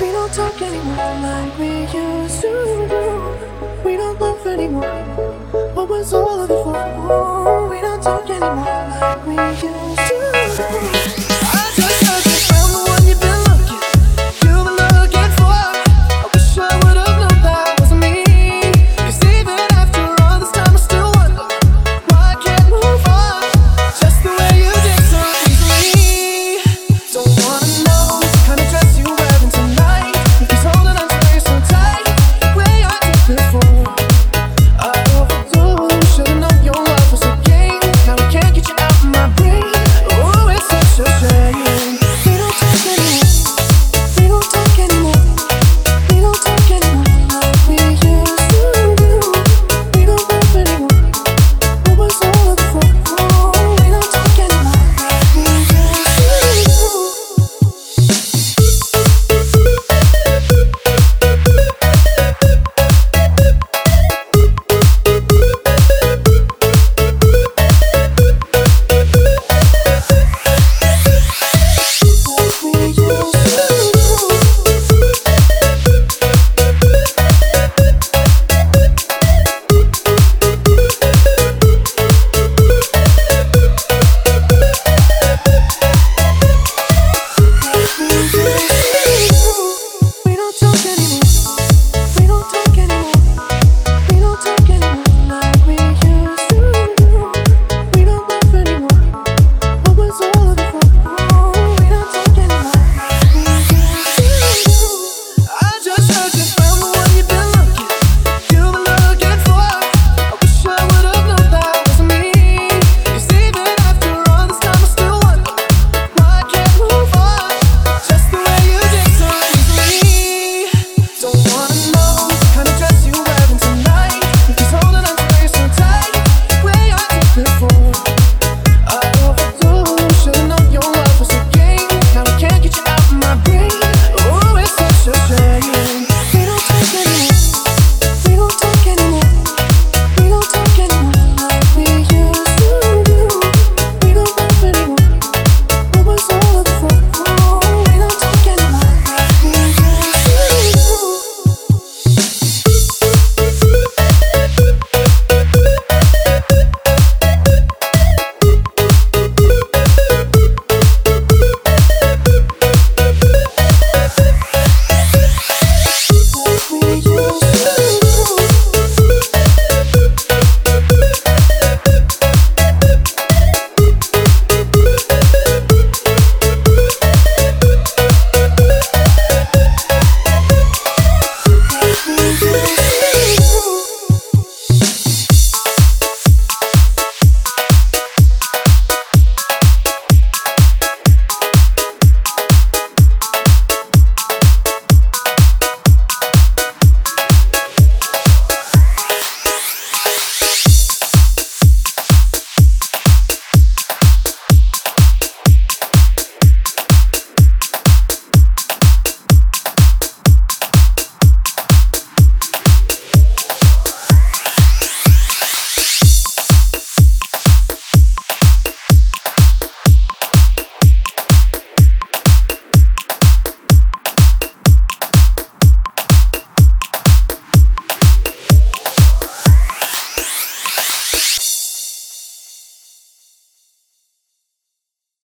We don't talk anymore like we used to do. We don't love anymore. What was all of it for? We don't talk anymore like we used to.